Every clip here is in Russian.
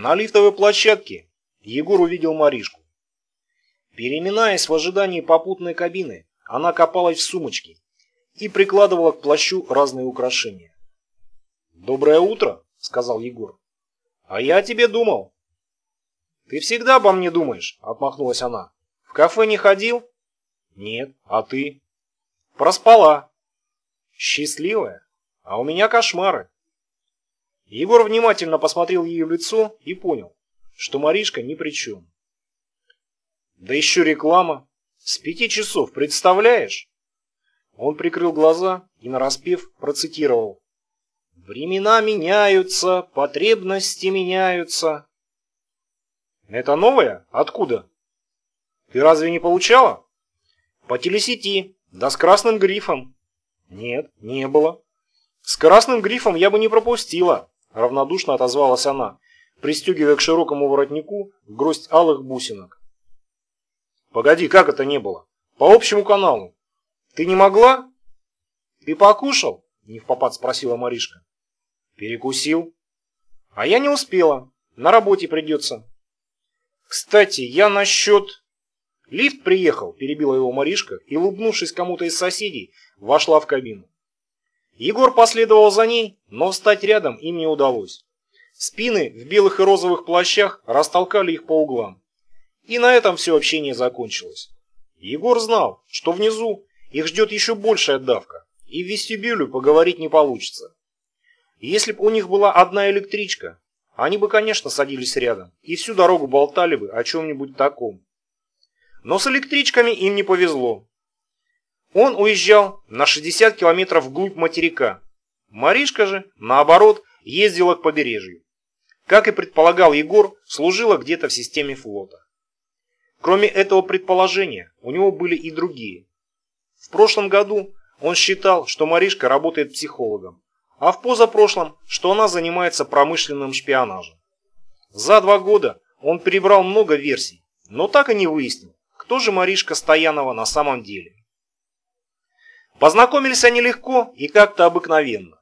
На лифтовой площадке Егор увидел Маришку. Переминаясь в ожидании попутной кабины, она копалась в сумочке и прикладывала к плащу разные украшения. «Доброе утро», — сказал Егор. «А я о тебе думал». «Ты всегда обо мне думаешь», — отмахнулась она. «В кафе не ходил?» «Нет. А ты?» «Проспала». «Счастливая? А у меня кошмары». Егор внимательно посмотрел ее в лицо и понял, что Маришка ни при чем. Да еще реклама. С пяти часов, представляешь? Он прикрыл глаза и нараспев процитировал. Времена меняются, потребности меняются. Это новое? Откуда? Ты разве не получала? По телесети, да с красным грифом. Нет, не было. С красным грифом я бы не пропустила. Равнодушно отозвалась она, пристегивая к широкому воротнику гроздь алых бусинок. «Погоди, как это не было? По общему каналу. Ты не могла?» «Ты покушал?» – не в попад спросила Маришка. «Перекусил». «А я не успела. На работе придется». «Кстати, я насчет...» «Лифт приехал», – перебила его Маришка и, улыбнувшись кому-то из соседей, вошла в кабину. Егор последовал за ней, но встать рядом им не удалось. Спины в белых и розовых плащах растолкали их по углам. И на этом все общение закончилось. Егор знал, что внизу их ждет еще большая давка, и в вестибюлю поговорить не получится. Если бы у них была одна электричка, они бы, конечно, садились рядом и всю дорогу болтали бы о чем-нибудь таком. Но с электричками им не повезло. Он уезжал на 60 километров вглубь материка. Маришка же, наоборот, ездила к побережью. Как и предполагал Егор, служила где-то в системе флота. Кроме этого предположения, у него были и другие. В прошлом году он считал, что Маришка работает психологом, а в позапрошлом, что она занимается промышленным шпионажем. За два года он перебрал много версий, но так и не выяснил, кто же Маришка Стоянова на самом деле. Познакомились они легко и как-то обыкновенно.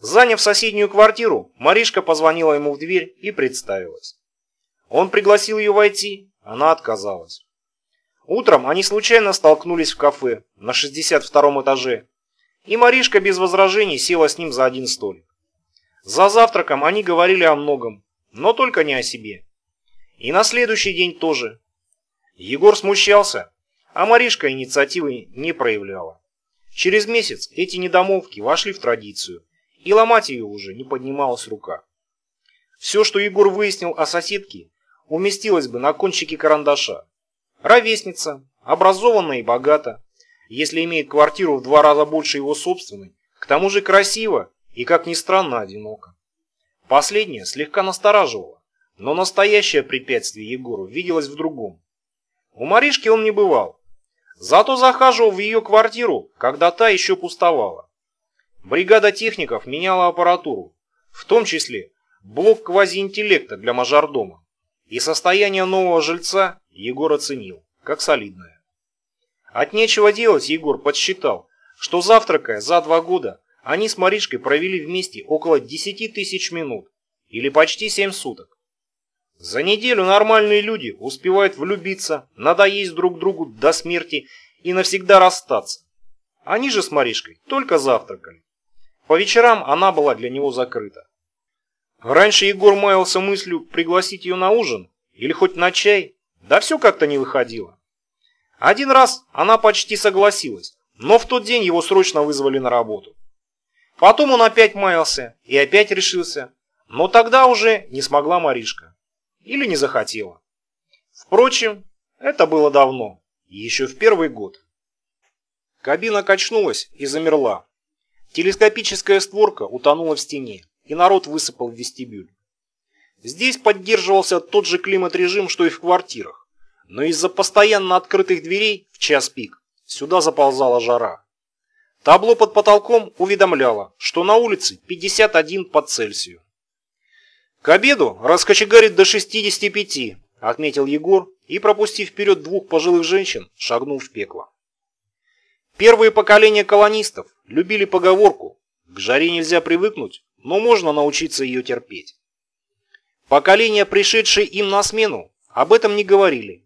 Заняв соседнюю квартиру, Маришка позвонила ему в дверь и представилась. Он пригласил ее войти, она отказалась. Утром они случайно столкнулись в кафе на 62 этаже, и Маришка без возражений села с ним за один столик. За завтраком они говорили о многом, но только не о себе. И на следующий день тоже. Егор смущался, а Маришка инициативы не проявляла. Через месяц эти недомолвки вошли в традицию, и ломать ее уже не поднималась рука. Все, что Егор выяснил о соседке, уместилось бы на кончике карандаша. Ровесница, образованная и богата, если имеет квартиру в два раза больше его собственной, к тому же красиво и, как ни странно, одиноко. Последнее слегка настораживало, но настоящее препятствие Егору виделось в другом. У Маришки он не бывал, Зато захаживал в ее квартиру, когда та еще пустовала. Бригада техников меняла аппаратуру, в том числе блок квазиинтеллекта для мажордома. И состояние нового жильца Егор оценил, как солидное. От нечего делать Егор подсчитал, что завтракая за два года, они с Маришкой провели вместе около 10 тысяч минут, или почти 7 суток. За неделю нормальные люди успевают влюбиться, надоесть друг другу до смерти и навсегда расстаться. Они же с Маришкой только завтракали. По вечерам она была для него закрыта. Раньше Егор маялся мыслью пригласить ее на ужин или хоть на чай, да все как-то не выходило. Один раз она почти согласилась, но в тот день его срочно вызвали на работу. Потом он опять маялся и опять решился, но тогда уже не смогла Маришка. Или не захотела. Впрочем, это было давно, еще в первый год. Кабина качнулась и замерла. Телескопическая створка утонула в стене, и народ высыпал в вестибюль. Здесь поддерживался тот же климат-режим, что и в квартирах, но из-за постоянно открытых дверей в час пик сюда заползала жара. Табло под потолком уведомляло, что на улице 51 по Цельсию. К обеду раскочегарит до 65, отметил Егор и, пропустив вперед двух пожилых женщин, шагнул в пекло. Первые поколения колонистов любили поговорку «к жаре нельзя привыкнуть, но можно научиться ее терпеть». Поколения, пришедшие им на смену, об этом не говорили.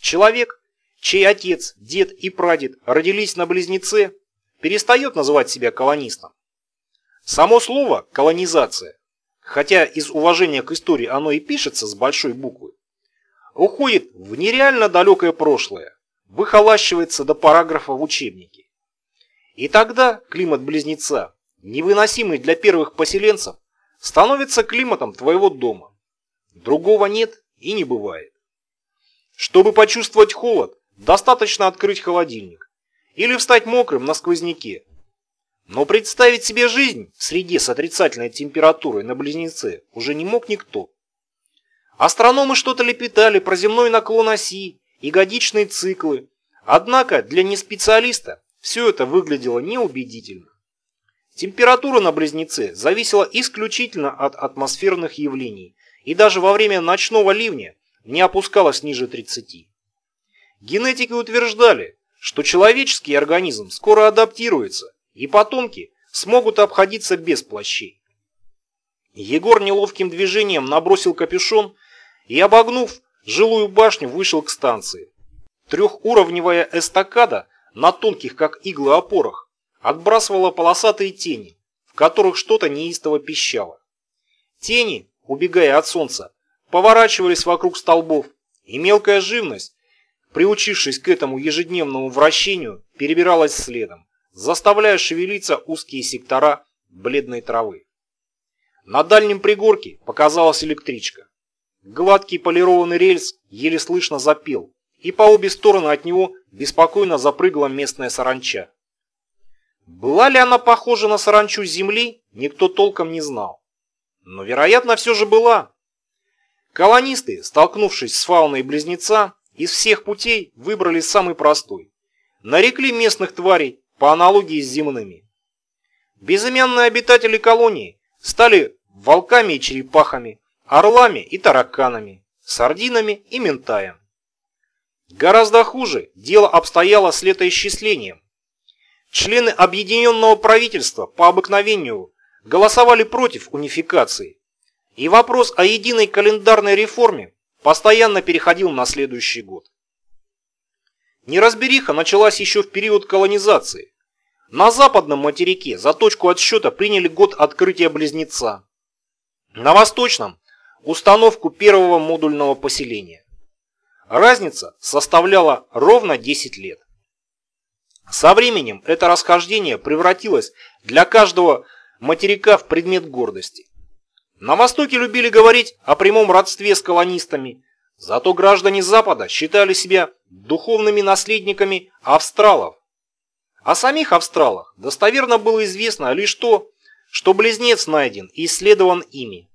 Человек, чей отец, дед и прадед родились на близнеце, перестает называть себя колонистом. Само слово «колонизация», хотя из уважения к истории оно и пишется с большой буквы, уходит в нереально далекое прошлое, выхолащивается до параграфа в учебнике. И тогда климат близнеца, невыносимый для первых поселенцев, становится климатом твоего дома. Другого нет и не бывает. Чтобы почувствовать холод, достаточно открыть холодильник или встать мокрым на сквозняке. Но представить себе жизнь в среде с отрицательной температурой на близнеце уже не мог никто. Астрономы что-то лепетали про земной наклон оси и годичные циклы, однако для неспециалиста все это выглядело неубедительно. Температура на близнеце зависела исключительно от атмосферных явлений и даже во время ночного ливня не опускалась ниже 30. Генетики утверждали, что человеческий организм скоро адаптируется, и потомки смогут обходиться без плащей. Егор неловким движением набросил капюшон и, обогнув жилую башню, вышел к станции. Трехуровневая эстакада на тонких, как иглы, опорах отбрасывала полосатые тени, в которых что-то неистово пищало. Тени, убегая от солнца, поворачивались вокруг столбов, и мелкая живность, приучившись к этому ежедневному вращению, перебиралась следом, заставляя шевелиться узкие сектора бледной травы. На дальнем пригорке показалась электричка. Гладкий полированный рельс еле слышно запел, и по обе стороны от него беспокойно запрыгала местная саранча. Была ли она похожа на саранчу земли, никто толком не знал. Но, вероятно, все же была. Колонисты, столкнувшись с фауной близнеца, из всех путей выбрали самый простой. Нарекли местных тварей по аналогии с земными. Безымянные обитатели колонии стали волками и черепахами, орлами и тараканами, сардинами и ментаем. Гораздо хуже дело обстояло с летоисчислением. Члены объединенного правительства по обыкновению голосовали против унификации, и вопрос о единой календарной реформе постоянно переходил на следующий год. Неразбериха началась еще в период колонизации. На западном материке за точку отсчета приняли год открытия Близнеца. На восточном – установку первого модульного поселения. Разница составляла ровно 10 лет. Со временем это расхождение превратилось для каждого материка в предмет гордости. На Востоке любили говорить о прямом родстве с колонистами, зато граждане Запада считали себя духовными наследниками австралов. О самих австралах достоверно было известно лишь то, что близнец найден и исследован ими.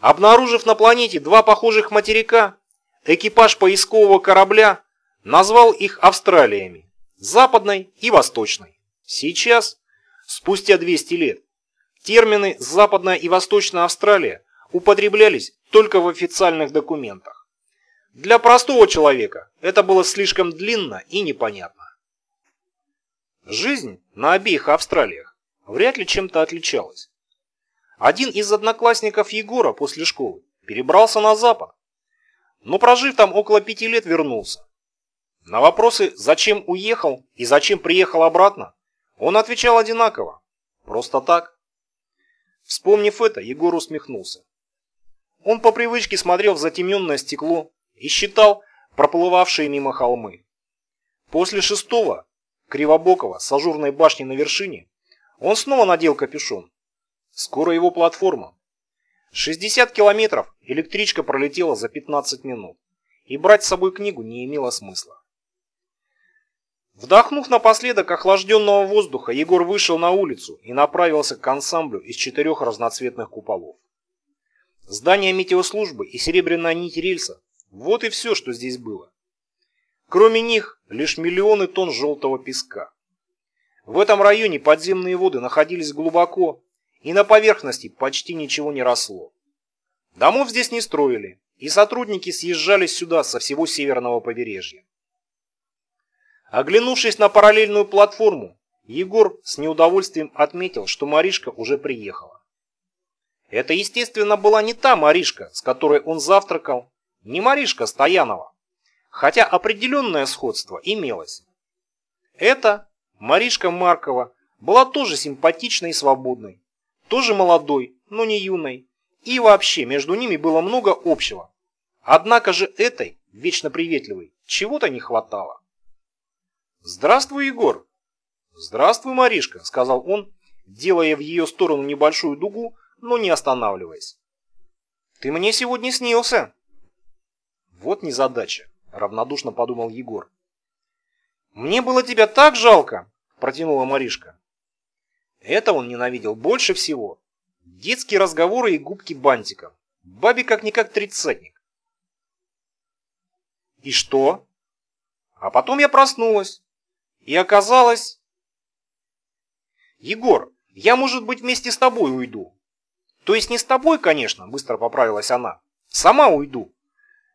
Обнаружив на планете два похожих материка, экипаж поискового корабля назвал их Австралиями западной и восточной. Сейчас, спустя 200 лет, термины «западная» и «восточная Австралия» употреблялись только в официальных документах. Для простого человека это было слишком длинно и непонятно. Жизнь на обеих Австралиях вряд ли чем-то отличалась. Один из одноклассников Егора после школы перебрался на запад, но прожив там около пяти лет вернулся. На вопросы «зачем уехал» и «зачем приехал обратно» он отвечал одинаково. Просто так. Вспомнив это, Егор усмехнулся. Он по привычке смотрел в затемненное стекло и считал проплывавшие мимо холмы. После шестого, кривобокого, с ажурной башней на вершине, он снова надел капюшон. Скоро его платформа. 60 километров электричка пролетела за 15 минут, и брать с собой книгу не имело смысла. Вдохнув напоследок охлажденного воздуха, Егор вышел на улицу и направился к ансамблю из четырех разноцветных куполов. Здание метеослужбы и серебряная нить рельса – вот и все, что здесь было. Кроме них, лишь миллионы тонн желтого песка. В этом районе подземные воды находились глубоко, и на поверхности почти ничего не росло. Домов здесь не строили, и сотрудники съезжались сюда со всего северного побережья. Оглянувшись на параллельную платформу, Егор с неудовольствием отметил, что Маришка уже приехала. Это, естественно, была не та Маришка, с которой он завтракал, не Маришка Стоянова, хотя определенное сходство имелось. Это Маришка Маркова была тоже симпатичной и свободной, тоже молодой, но не юной, и вообще между ними было много общего. Однако же этой, вечно приветливой, чего-то не хватало. «Здравствуй, Егор!» «Здравствуй, Маришка», — сказал он, делая в ее сторону небольшую дугу, но не останавливаясь. «Ты мне сегодня снился!» «Вот незадача», — равнодушно подумал Егор. «Мне было тебя так жалко!» – протянула Маришка. Это он ненавидел больше всего. Детские разговоры и губки бантиком. Бабе как-никак тридцатник. И что? А потом я проснулась. И оказалось... Егор, я, может быть, вместе с тобой уйду. То есть не с тобой, конечно, быстро поправилась она. Сама уйду.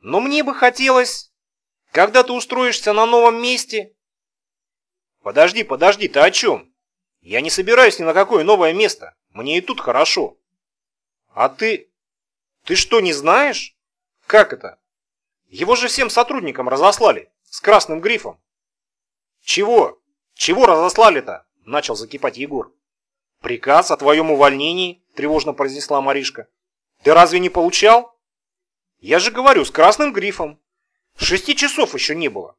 Но мне бы хотелось, когда ты устроишься на новом месте, Подожди, подожди, ты о чем? Я не собираюсь ни на какое новое место. Мне и тут хорошо. А ты... Ты что, не знаешь? Как это? Его же всем сотрудникам разослали. С красным грифом. Чего? Чего разослали-то? Начал закипать Егор. Приказ о твоем увольнении, тревожно произнесла Маришка. Ты разве не получал? Я же говорю, с красным грифом. Шести часов еще не было.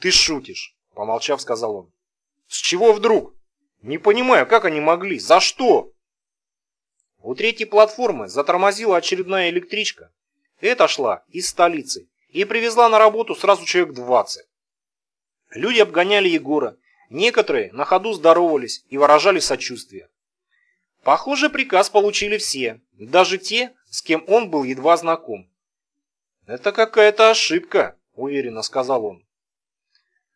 Ты шутишь. Помолчав, сказал он. С чего вдруг? Не понимаю, как они могли? За что? У третьей платформы затормозила очередная электричка. Эта шла из столицы и привезла на работу сразу человек 20. Люди обгоняли Егора, некоторые на ходу здоровались и выражали сочувствие. Похоже, приказ получили все, даже те, с кем он был едва знаком. «Это какая-то ошибка», – уверенно сказал он.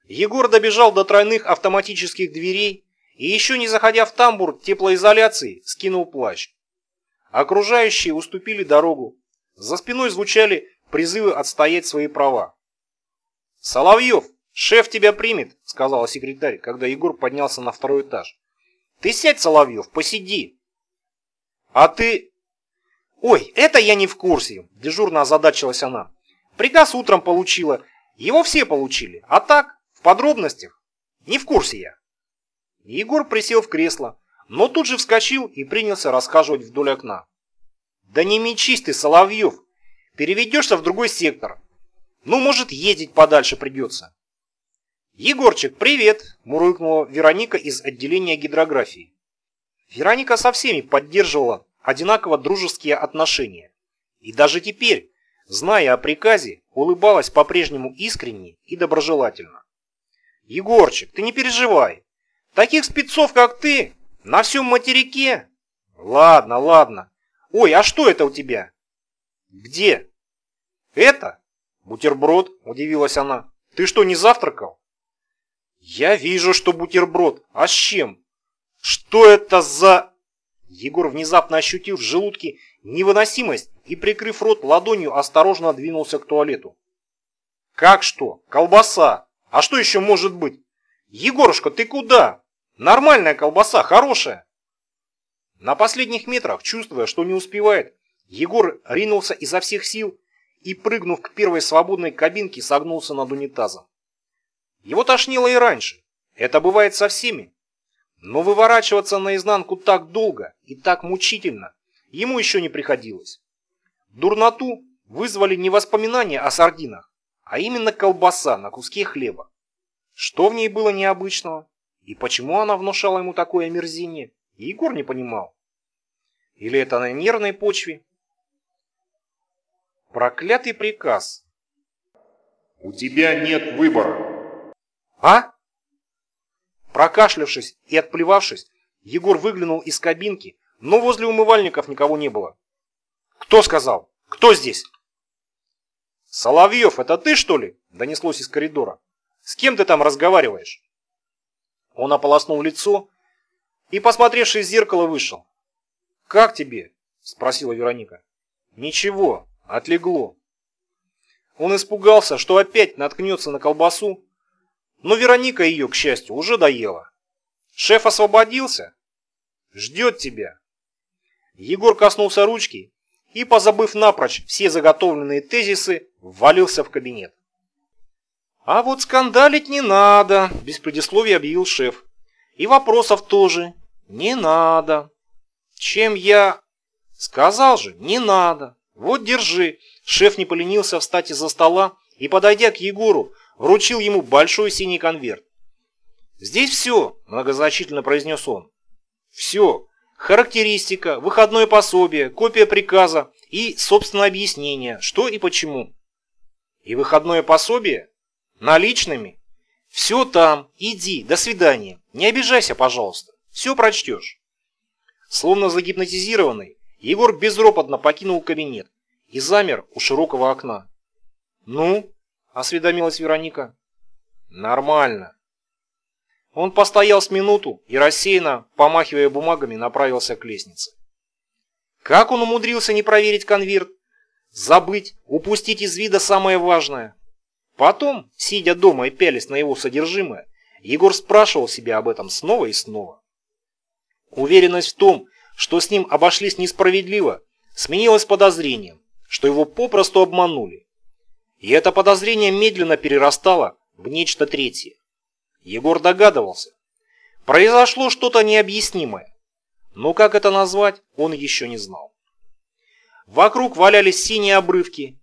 Егор добежал до тройных автоматических дверей и еще не заходя в тамбур теплоизоляции, скинул плащ. Окружающие уступили дорогу. За спиной звучали призывы отстоять свои права. «Соловьев, шеф тебя примет», — сказала секретарь, когда Егор поднялся на второй этаж. «Ты сядь, Соловьев, посиди». «А ты...» «Ой, это я не в курсе», — дежурно озадачилась она. «Приказ утром получила. Его все получили. А так, подробностях не в курсе я. Егор присел в кресло, но тут же вскочил и принялся рассказывать вдоль окна. Да не мечись ты, Соловьев, переведешься в другой сектор. Ну, может, ездить подальше придется. Егорчик, привет, мурлыкнула Вероника из отделения гидрографии. Вероника со всеми поддерживала одинаково дружеские отношения. И даже теперь, зная о приказе, улыбалась по-прежнему искренне и доброжелательно. Егорчик, ты не переживай. Таких спецов, как ты, на всем материке. Ладно, ладно. Ой, а что это у тебя? Где? Это? Бутерброд, удивилась она. Ты что, не завтракал? Я вижу, что бутерброд. А с чем? Что это за... Егор внезапно ощутил в желудке невыносимость и, прикрыв рот ладонью, осторожно двинулся к туалету. Как что? Колбаса. А что еще может быть? Егорушка, ты куда? Нормальная колбаса, хорошая. На последних метрах, чувствуя, что не успевает, Егор ринулся изо всех сил и, прыгнув к первой свободной кабинке, согнулся над унитазом. Его тошнило и раньше. Это бывает со всеми. Но выворачиваться наизнанку так долго и так мучительно ему еще не приходилось. Дурноту вызвали не воспоминания о сардинах, а именно колбаса на куске хлеба. Что в ней было необычного? И почему она внушала ему такое омерзение? Егор не понимал. Или это на нервной почве? Проклятый приказ. У тебя нет выбора. А? Прокашлявшись и отплевавшись, Егор выглянул из кабинки, но возле умывальников никого не было. Кто сказал? Кто здесь? «Соловьев, это ты, что ли?» – донеслось из коридора. «С кем ты там разговариваешь?» Он ополоснул лицо и, посмотревшись в зеркало, вышел. «Как тебе?» – спросила Вероника. «Ничего, отлегло». Он испугался, что опять наткнется на колбасу, но Вероника ее, к счастью, уже доела. «Шеф освободился?» «Ждет тебя». Егор коснулся ручки и, позабыв напрочь все заготовленные тезисы, ввалился в кабинет. «А вот скандалить не надо», – без предисловия объявил шеф. «И вопросов тоже не надо. Чем я...» «Сказал же, не надо. Вот держи». Шеф не поленился встать из-за стола и, подойдя к Егору, вручил ему большой синий конверт. «Здесь все», – многозначительно произнес он. «Все. Характеристика, выходное пособие, копия приказа и, собственно, объяснение, что и почему». «И выходное пособие? Наличными?» «Все там. Иди. До свидания. Не обижайся, пожалуйста. Все прочтешь». Словно загипнотизированный, Егор безропотно покинул кабинет и замер у широкого окна. «Ну?» – осведомилась Вероника. «Нормально». Он постоял с минуту и рассеянно, помахивая бумагами, направился к лестнице. Как он умудрился не проверить конверт? Забыть, упустить из вида самое важное? Потом, сидя дома и пялись на его содержимое, Егор спрашивал себя об этом снова и снова. Уверенность в том, что с ним обошлись несправедливо, сменилась подозрением, что его попросту обманули. И это подозрение медленно перерастало в нечто третье. Егор догадывался. Произошло что-то необъяснимое. Но как это назвать, он еще не знал. Вокруг валялись синие обрывки,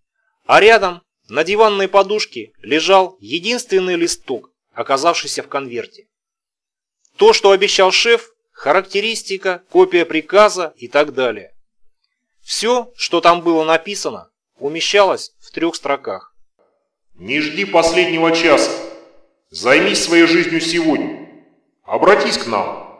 а рядом на диванной подушке лежал единственный листок, оказавшийся в конверте. То, что обещал шеф, характеристика, копия приказа и так далее. Все, что там было написано, умещалось в трех строках. «Не жди последнего часа. Займись своей жизнью сегодня. Обратись к нам.